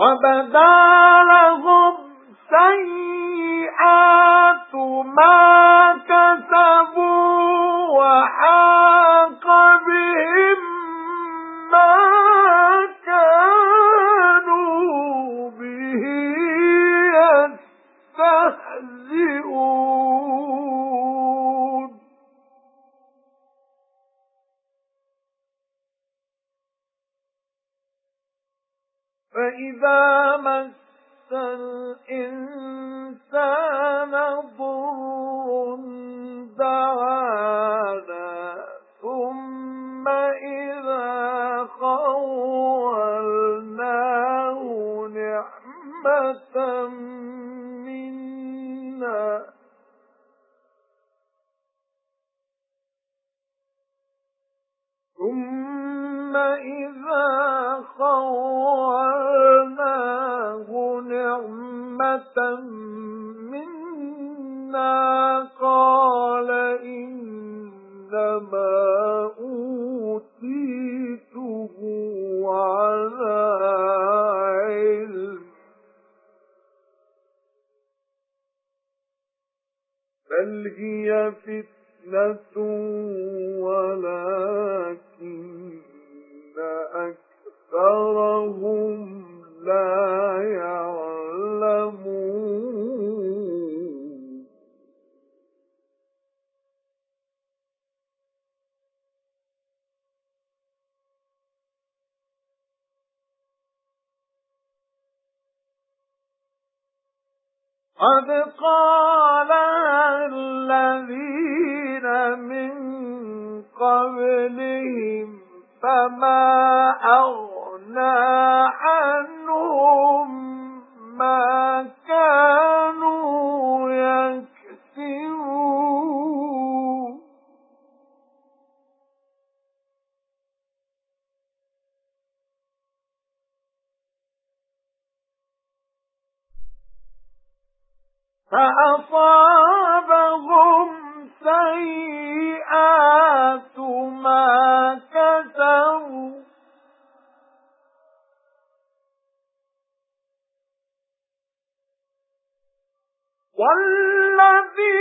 وَبَدَا لَهُمْ سَيِّئَاتُ فَإِذَا مَسَّ الْإِنسَانَ ضُرٌّ دَعَانَا ثُمَّ إِذَا خَوَّلْنَاهُ نِعْمَةً مِنَّا. ثُمَّ إِذَا خَوَّلْنَاهُ نِعْمَةً مِنَّا قَالَ إِنَّمَا أُوتِيتُهُ عَلَى عِلْمٍ. بَلْ هِيَ فِتْنَةٌ قَدْ قَالَ الَّذِينَ مِن قَبْلِهِمْ فَمَا أَغْنَى عَنْهُمْ فَأَصَابَهُمْ سَيِّئَاتُ مَا كَسَبُوا. وَالَّذِينَ